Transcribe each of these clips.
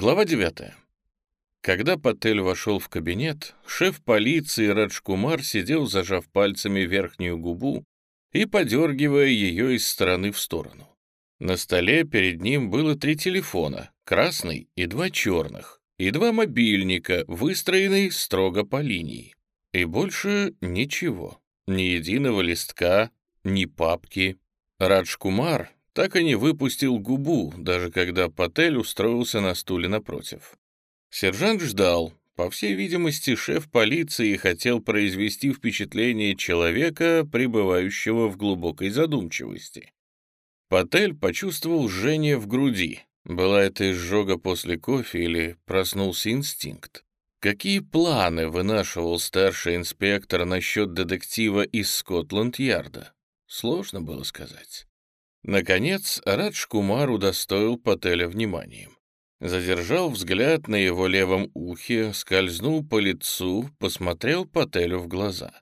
Глава 9. Когда Патель вошел в кабинет, шеф полиции Раджкумар сидел, зажав пальцами верхнюю губу и подергивая ее из стороны в сторону. На столе перед ним было три телефона, красный и два черных, и два мобильника, выстроенные строго по линии. И больше ничего, ни единого листка, ни папки. Раджкумар так и не выпустил губу, даже когда Патель устроился на стуле напротив. Сержант ждал. По всей видимости, шеф полиции хотел произвести впечатление человека, пребывающего в глубокой задумчивости. Патель почувствовал жжение в груди. Была это изжога после кофе или проснулся инстинкт? Какие планы вынашивал старший инспектор насчет детектива из Скотланд-Ярда? Сложно было сказать. Наконец, Радж Кумар удостоил Пателя вниманием. Задержал взгляд на его левом ухе, скользнул по лицу, посмотрел Пателю в глаза.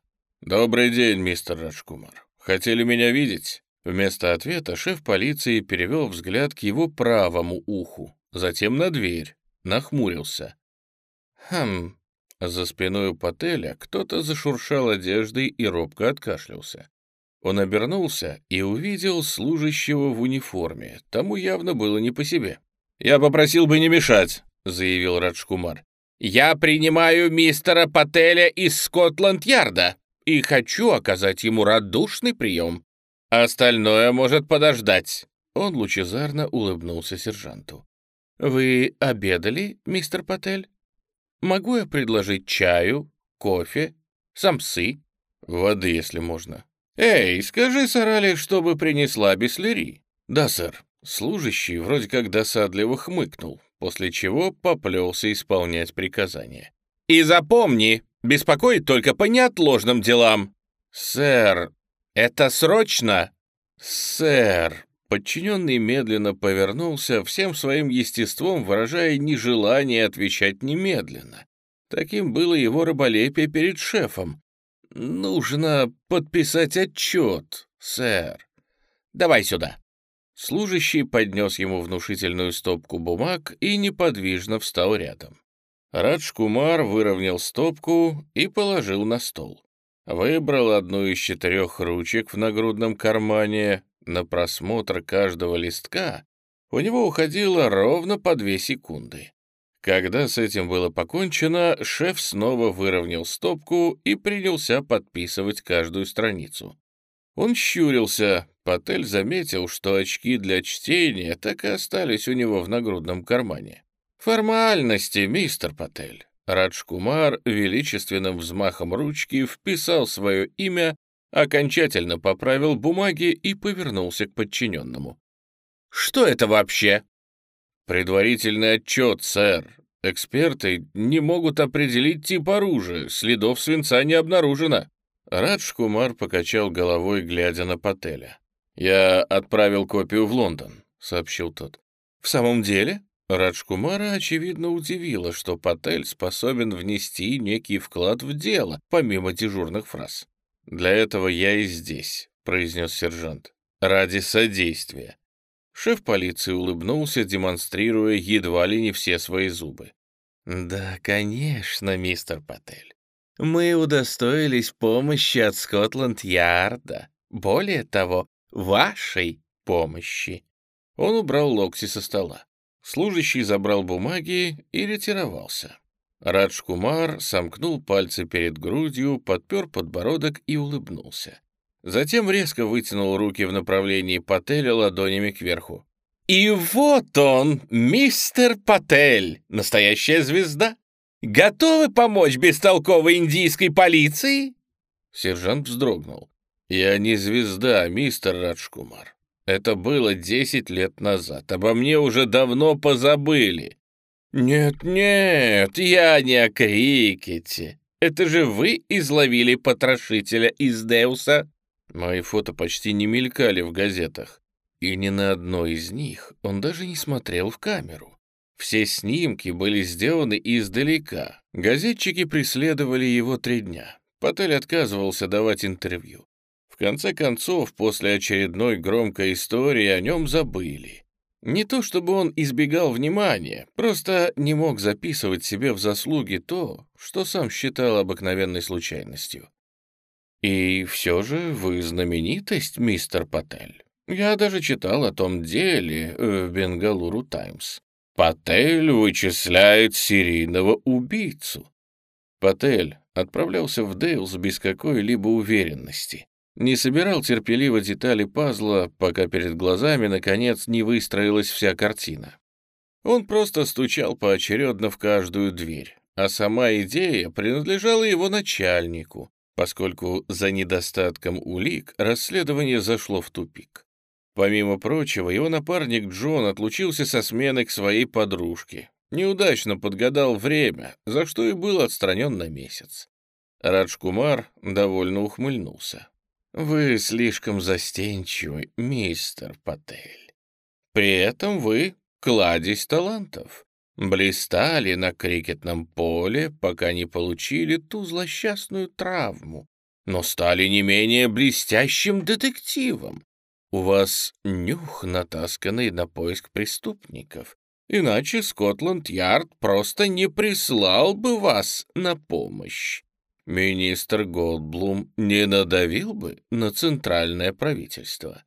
«Добрый день, мистер Раджкумар. Хотели меня видеть?» Вместо ответа шеф полиции перевел взгляд к его правому уху, затем на дверь, нахмурился. «Хм...» За спиной у Пателя кто-то зашуршал одеждой и робко откашлялся. Он обернулся и увидел служащего в униформе. Тому явно было не по себе. «Я попросил бы не мешать», — заявил Раджкумар. «Я принимаю мистера Пателя из Скотланд-Ярда и хочу оказать ему радушный прием. Остальное может подождать». Он лучезарно улыбнулся сержанту. «Вы обедали, мистер Патель? Могу я предложить чаю, кофе, самсы?» «Воды, если можно». «Эй, скажи Сарали, чтобы принесла бислери». «Да, сэр». Служащий вроде как досадливо хмыкнул, после чего поплелся исполнять приказания. «И запомни, беспокоить только по неотложным делам!» «Сэр, это срочно?» «Сэр!» Подчиненный медленно повернулся, всем своим естеством выражая нежелание отвечать немедленно. Таким было его раболепие перед шефом. «Нужно подписать отчет, сэр. Давай сюда». Служащий поднес ему внушительную стопку бумаг и неподвижно встал рядом. Радж Кумар выровнял стопку и положил на стол. Выбрал одну из четырех ручек в нагрудном кармане. На просмотр каждого листка у него уходило ровно по две секунды. Когда с этим было покончено, шеф снова выровнял стопку и принялся подписывать каждую страницу. Он щурился, Патель заметил, что очки для чтения так и остались у него в нагрудном кармане. «Формальности, мистер Патель». Радж Кумар величественным взмахом ручки вписал свое имя, окончательно поправил бумаги и повернулся к подчиненному. «Что это вообще?» «Предварительный отчет, сэр. Эксперты не могут определить тип оружия, следов свинца не обнаружено». Радж Кумар покачал головой, глядя на Пателя. «Я отправил копию в Лондон», — сообщил тот. «В самом деле?» Радж Кумара, очевидно, удивило, что Патель способен внести некий вклад в дело, помимо дежурных фраз. «Для этого я и здесь», — произнес сержант. «Ради содействия». Шеф полиции улыбнулся, демонстрируя едва ли не все свои зубы. «Да, конечно, мистер Патель. Мы удостоились помощи от Скотланд-Ярда. Более того, вашей помощи». Он убрал локти со стола. Служащий забрал бумаги и ретировался. Радж Кумар сомкнул пальцы перед грудью, подпер подбородок и улыбнулся. Затем резко вытянул руки в направлении Пателя ладонями кверху. «И вот он, мистер Патель, настоящая звезда. Готовы помочь бестолковой индийской полиции?» Сержант вздрогнул. «Я не звезда, мистер Раджкумар. Это было десять лет назад. Обо мне уже давно позабыли». «Нет-нет, я не о крикете. Это же вы изловили потрошителя из Деуса?» Мои фото почти не мелькали в газетах. И ни на одной из них он даже не смотрел в камеру. Все снимки были сделаны издалека. Газетчики преследовали его три дня. Патель отказывался давать интервью. В конце концов, после очередной громкой истории о нем забыли. Не то чтобы он избегал внимания, просто не мог записывать себе в заслуги то, что сам считал обыкновенной случайностью. «И все же вы знаменитость, мистер Патель. Я даже читал о том деле в Бенгалуру Таймс. Патель вычисляет серийного убийцу». Патель отправлялся в Дейлс без какой-либо уверенности. Не собирал терпеливо детали пазла, пока перед глазами, наконец, не выстроилась вся картина. Он просто стучал поочередно в каждую дверь, а сама идея принадлежала его начальнику, поскольку за недостатком улик расследование зашло в тупик. Помимо прочего, его напарник Джон отлучился со смены к своей подружке. Неудачно подгадал время, за что и был отстранен на месяц. Радж Кумар довольно ухмыльнулся. «Вы слишком застенчивый, мистер Патель. При этом вы кладезь талантов блистали на крикетном поле, пока не получили ту злосчастную травму, но стали не менее блестящим детективом. У вас нюх, натасканный на поиск преступников, иначе Скотланд-Ярд просто не прислал бы вас на помощь. Министр Голдблум не надавил бы на центральное правительство.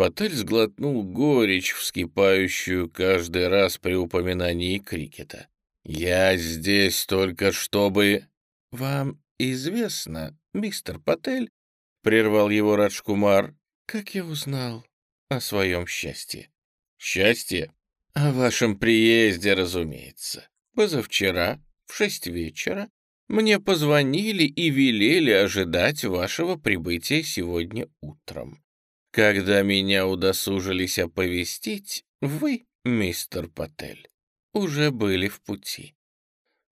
Патель сглотнул горечь, вскипающую каждый раз при упоминании крикета. «Я здесь только чтобы...» «Вам известно, мистер Патель?» — прервал его Раджкумар. «Как я узнал о своем счастье?» «Счастье?» «О вашем приезде, разумеется. Позавчера, в шесть вечера, мне позвонили и велели ожидать вашего прибытия сегодня утром. Когда меня удосужились оповестить, вы, мистер Патель, уже были в пути.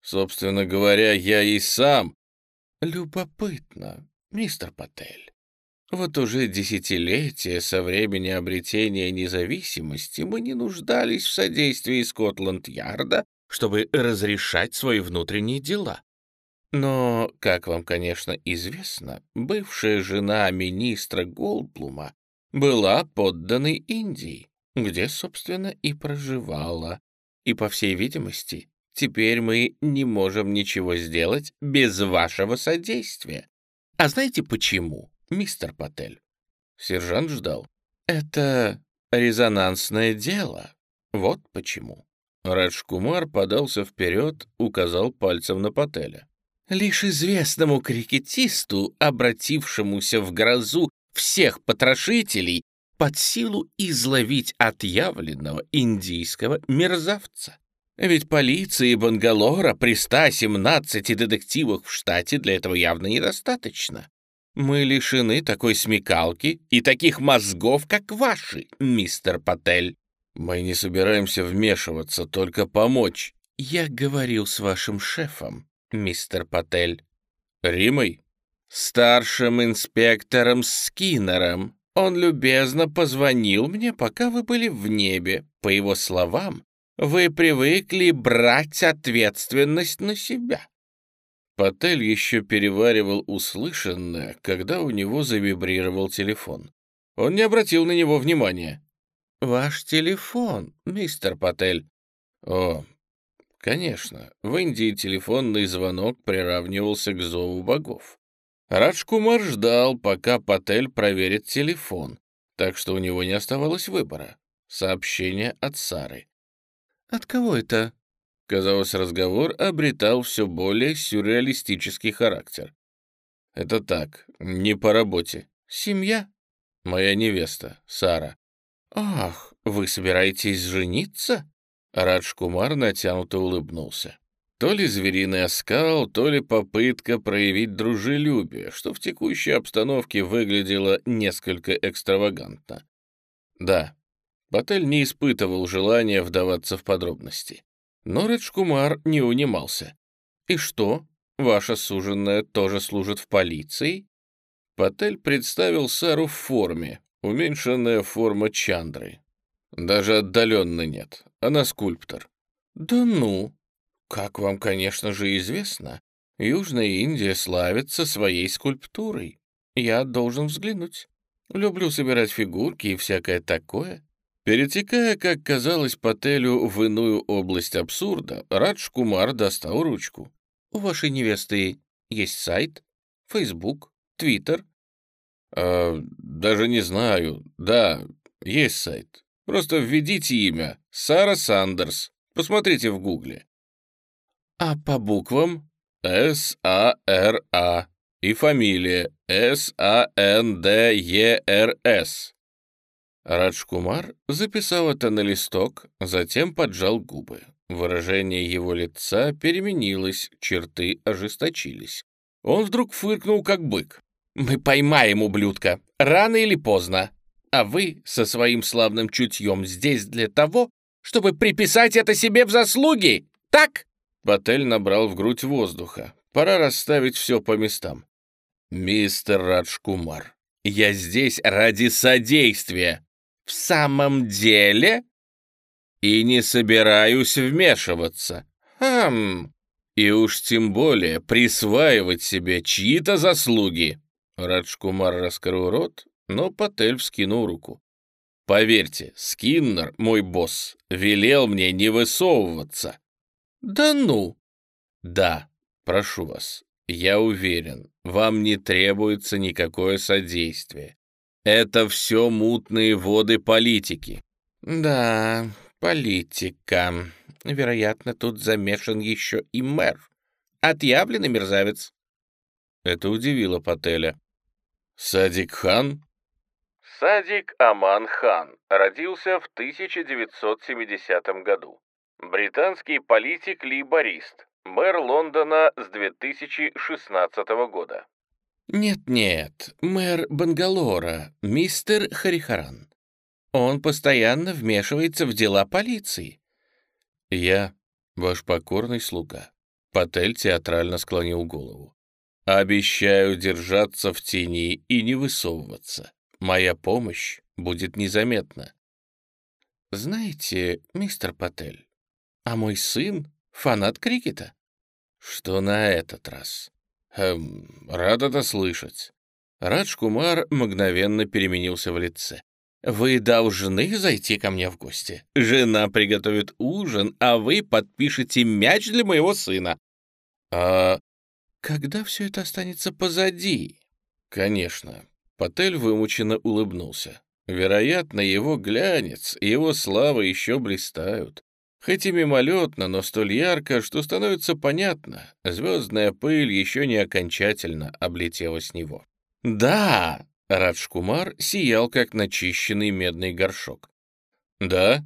Собственно говоря, я и сам. Любопытно, мистер Патель. Вот уже десятилетия со времени обретения независимости мы не нуждались в содействии Скотланд-Ярда, чтобы разрешать свои внутренние дела. Но, как вам, конечно, известно, бывшая жена министра Голдблума была подданной Индии, где, собственно, и проживала. И, по всей видимости, теперь мы не можем ничего сделать без вашего содействия. А знаете почему, мистер Патель? Сержант ждал. Это резонансное дело. Вот почему. Радж Кумар подался вперед, указал пальцем на Пателя. Лишь известному крикетисту, обратившемуся в грозу всех потрошителей под силу изловить отъявленного индийского мерзавца. Ведь полиции Бангалора при 117 детективах в штате для этого явно недостаточно. Мы лишены такой смекалки и таких мозгов, как ваши, мистер Патель. Мы не собираемся вмешиваться, только помочь. Я говорил с вашим шефом, мистер Патель. Римой? Старшим инспектором Скиннером. Он любезно позвонил мне, пока вы были в небе. По его словам, вы привыкли брать ответственность на себя. Патель еще переваривал услышанное, когда у него завибрировал телефон. Он не обратил на него внимания. «Ваш телефон, мистер Патель». «О, конечно, в Индии телефонный звонок приравнивался к зову богов. Раджкумар ждал, пока Патель проверит телефон, так что у него не оставалось выбора. Сообщение от Сары. «От кого это?» Казалось, разговор обретал все более сюрреалистический характер. «Это так, не по работе. Семья?» «Моя невеста, Сара». «Ах, вы собираетесь жениться?» Радж Кумар натянуто улыбнулся. То ли звериный оскал, то ли попытка проявить дружелюбие, что в текущей обстановке выглядело несколько экстравагантно. Да, Патель не испытывал желания вдаваться в подробности. Но Раджкумар не унимался. «И что, ваша суженная тоже служит в полиции?» Патель представил Сару в форме, уменьшенная форма Чандры. Даже отдаленно нет, она скульптор. «Да ну!» Как вам, конечно же, известно, Южная Индия славится своей скульптурой. Я должен взглянуть. Люблю собирать фигурки и всякое такое. Перетекая, как казалось, Пателю в иную область абсурда, Радж Кумар достал ручку. «У вашей невесты есть сайт, Фейсбук, Твиттер?» а, «Даже не знаю. Да, есть сайт. Просто введите имя. Сара Сандерс. Посмотрите в гугле». «А по буквам?» «С-А-Р-А». И фамилия С-А-Н-Д-Е-Р-С. Раджкумар записал это на листок, затем поджал губы. Выражение его лица переменилось, черты ожесточились. Он вдруг фыркнул, как бык. «Мы поймаем ублюдка, рано или поздно. А вы со своим славным чутьем здесь для того, чтобы приписать это себе в заслуги, так?» Патель набрал в грудь воздуха. Пора расставить все по местам. «Мистер Раджкумар, я здесь ради содействия. «В самом деле?» «И не собираюсь вмешиваться. Хм...» «И уж тем более присваивать себе чьи-то заслуги». Раджкумар раскрыл рот, но Патель вскинул руку. «Поверьте, Скиннер, мой босс, велел мне не высовываться». «Да ну!» «Да, прошу вас, я уверен, вам не требуется никакое содействие. Это все мутные воды политики. Да, политика. Вероятно, тут замешан еще и мэр. Отъявленный мерзавец. Это удивило Пателя. Садик Хан? Садик Аман Хан родился в 1970 году. Британский политик-лейборист, мэр Лондона с 2016 года. «Нет-нет, мэр Бангалора, мистер Харихаран. Он постоянно вмешивается в дела полиции». «Я ваш покорный слуга», — Патель театрально склонил голову. «Обещаю держаться в тени и не высовываться. Моя помощь будет незаметна». «Знаете, мистер Патель, а мой сын — фанат крикета». «Что на этот раз?» «Эм, рад это слышать». Радж Кумар мгновенно переменился в лице. «Вы должны зайти ко мне в гости. Жена приготовит ужин, а вы подпишете мяч для моего сына». «А когда все это останется позади?» «Конечно». Патель вымученно улыбнулся. Вероятно, его глянец его слава еще блистают. Хоть и мимолетно, но столь ярко, что становится понятно, звездная пыль еще не окончательно облетела с него. «Да!» — Раджкумар сиял, как начищенный медный горшок. «Да?»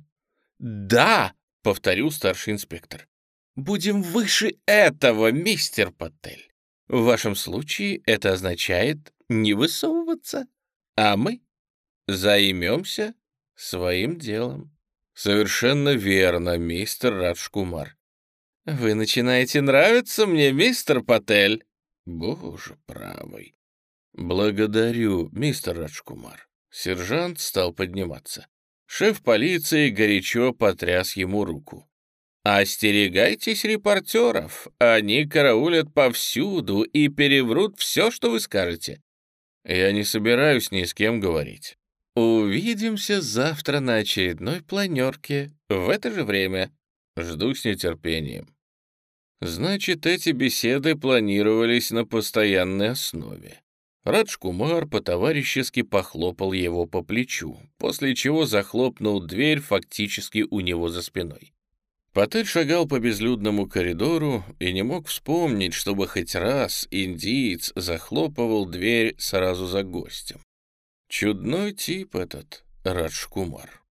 «Да!» — повторил старший инспектор. «Будем выше этого, мистер Паттель. В вашем случае это означает не высовываться, а мы займемся своим делом». «Совершенно верно, мистер Раджкумар». «Вы начинаете нравиться мне, мистер Патель?» «Боже правый». «Благодарю, мистер Раджкумар». Сержант стал подниматься. Шеф полиции горячо потряс ему руку. «Остерегайтесь репортеров, они караулят повсюду и переврут все, что вы скажете». «Я не собираюсь ни с кем говорить. Увидимся завтра на очередной планерке в это же время. Жду с нетерпением. Значит, эти беседы планировались на постоянной основе. Радж Кумар по-товарищески похлопал его по плечу, после чего захлопнул дверь фактически у него за спиной. Патель шагал по безлюдному коридору и не мог вспомнить, чтобы хоть раз индиец захлопывал дверь сразу за гостем. Чудной тип этот Раджкумар.